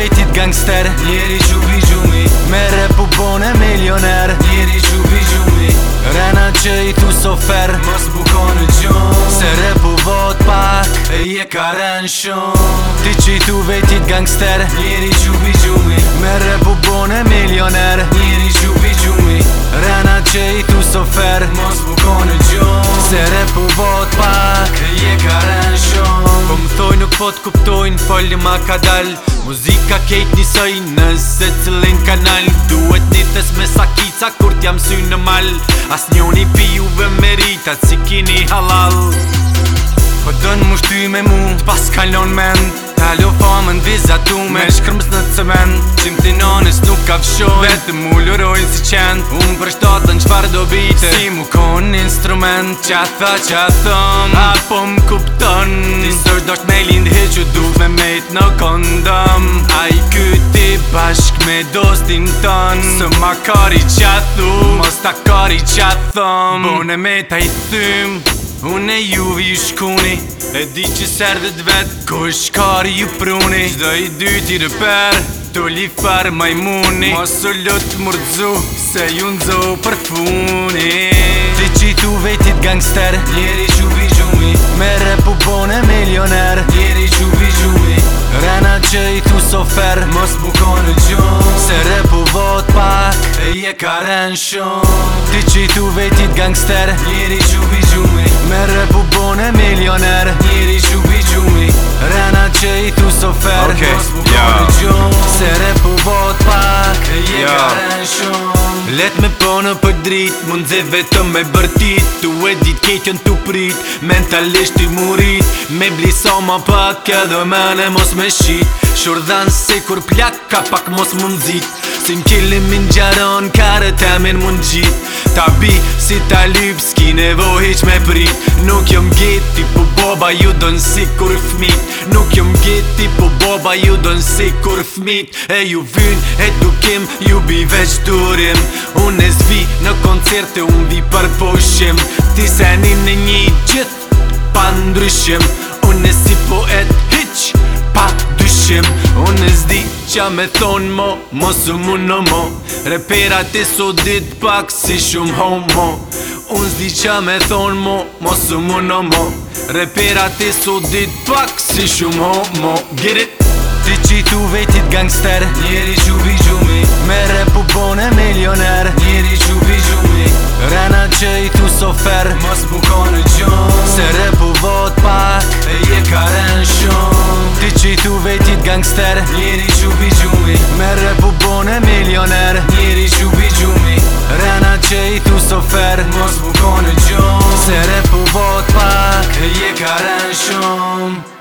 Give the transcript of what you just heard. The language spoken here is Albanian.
vetit gangster Njeri qupi gjumi Me repu bone milioner Njeri qupi gjumi Rena që i tu sofer Mos buko në gjum Se repu vot pak E je ka ren shum Ti që i tu vetit gangster Njeri qupi gjumi Me repu bone milioner Njeri qupi gjumi tu sofer Mos buko në po t'kuptojnë folli ma ka dal Muzika kejt njësoj nëse cilin kanal Duhet thes me sakica kur t'jam sy në mal As njoni pijuve meritat si kini halal Po dënë mu shty me mu t'pas kalon men Talo famën vizatu me shkrëms në cëmen Qim t'inones nuk ka fshoj Vetë mu si qenë Unë për shtatën qfar do bitë si në instrument që a tha që a thëm Apo më kupton Ti sërë do me lindë hi që du me të në kondëm A i kyti bashk me dostin ton Së ma kari që a thu Mos ta kari që a thëm Po me ta i thym Unë juvi i shkuni E di që sërdet dhe dvet Ko i shkari ju pruni Qdo i dy ti rëper Tulli farë majmuni Mosullut mërdzu Se ju nëzohë për të gangster Njeri qubi gjumi Me repubone milioner Njeri qubi gjumi Rena që i tu sofer Mos buko në gjum Se vot pak E ka karen shum Ti që i tu vetit gangster Njeri qubi gjumi Me repubone milioner Njeri qubi gjumi Rena që i tu sofer Mos buko në let me pone për drit mund ze vetëm me bërtit tu e dit keqën tu prit mentalisht i murit me blisom apo pak, do më ne mos më shit se kur plak ka pak mos mund zit sin kelim min jaron kare tamen mund gjit ta bi Si ta lyp, s'ki nevo hiq me prit Nuk jom gjeti, po boba ju do nësi kur fmit Nuk jom gjeti, po boba ju do nësi kur fmit E ju vyn, e dukem, ju bi veç durim Unë e zvi në koncerte, unë vi për poshim Ti se një në një gjith, pa ndryshim Unë e si poet, hiq, pa qim Unë e zdi qa me thonë mo Mos mu në mo Repera ti so dit pak si shumë homo Unë zdi qa me thonë mo Mos mu në mo Repera ti so dit pak si shumë homo Get it? Ti qi tu vetit gangster Njeri gjubi gjumi Me repu bone milioner Njeri gjubi gjumi Rena që i tu sofer Mos bukone gjumi Se repu vot pak karen shumë Ti që i tu vejtit gangster Njeri qupi gjumi Me repu bone milioner Njeri qupi gjumi Rena që i tu sofer Mos bukone gjumë Se repu vot pak E je karen shumë